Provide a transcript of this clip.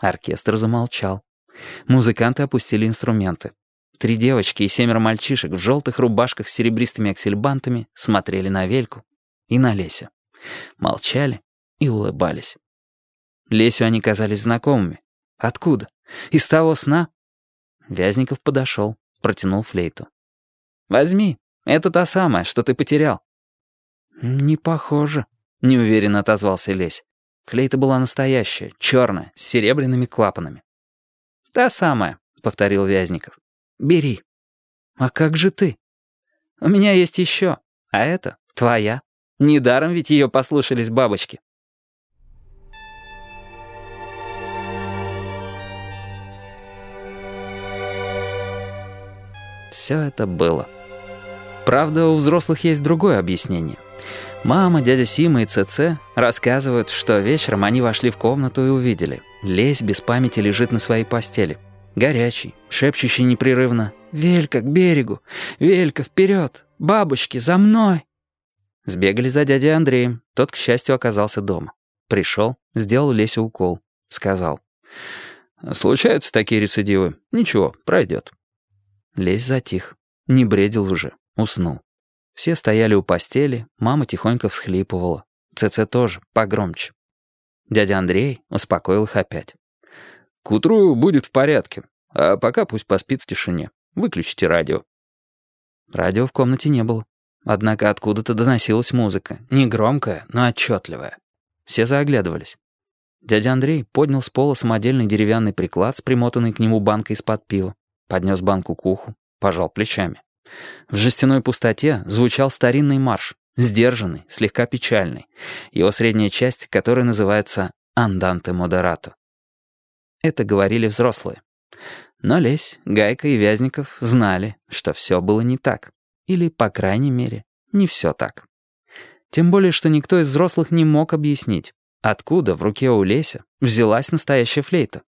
Оркестр замолчал. Музыканты опустили инструменты. Три девочки и семеро мальчишек в желтых рубашках с серебристыми аксельбантами смотрели на Вельку и на Лесю. Молчали и улыбались. Лесю они казались знакомыми. Откуда? Из того сна? Вязников подошел, протянул флейту. «Возьми, это та самая, что ты потерял». «Не похоже», — неуверенно отозвался Лесь. Флейта была настоящая, черная, с серебряными клапанами. «Та самая», — повторил Вязников. «Бери». «А как же ты?» «У меня есть еще, а это твоя. Недаром ведь ее послушались бабочки». Все это было. Правда, у взрослых есть другое объяснение. Мама, дядя Сима и ЦЦ рассказывают, что вечером они вошли в комнату и увидели. Лесь без памяти лежит на своей постели. Горячий, шепчущий непрерывно «Велька, к берегу! Велька, вперед! Бабочки, за мной!» Сбегали за дядей Андреем. Тот, к счастью, оказался дома. Пришел, сделал Лесе укол. Сказал. «Случаются такие рецидивы. Ничего, пройдет». Лесь затих. Не бредил уже. Уснул. Все стояли у постели, мама тихонько всхлипывала. ЦЦ тоже, погромче. Дядя Андрей успокоил их опять. «К утру будет в порядке, а пока пусть поспит в тишине. Выключите радио». Радио в комнате не было. Однако откуда-то доносилась музыка, не громкая, но отчетливая. Все заоглядывались. Дядя Андрей поднял с пола самодельный деревянный приклад с примотанной к нему банкой из-под пива, поднес банку к уху, пожал плечами. В жестяной пустоте звучал старинный марш, сдержанный, слегка печальный, его средняя часть, которая называется «Анданте модерато». Это говорили взрослые. Но Лесь, Гайка и Вязников знали, что все было не так. Или, по крайней мере, не все так. Тем более, что никто из взрослых не мог объяснить, откуда в руке у Леся взялась настоящая флейта.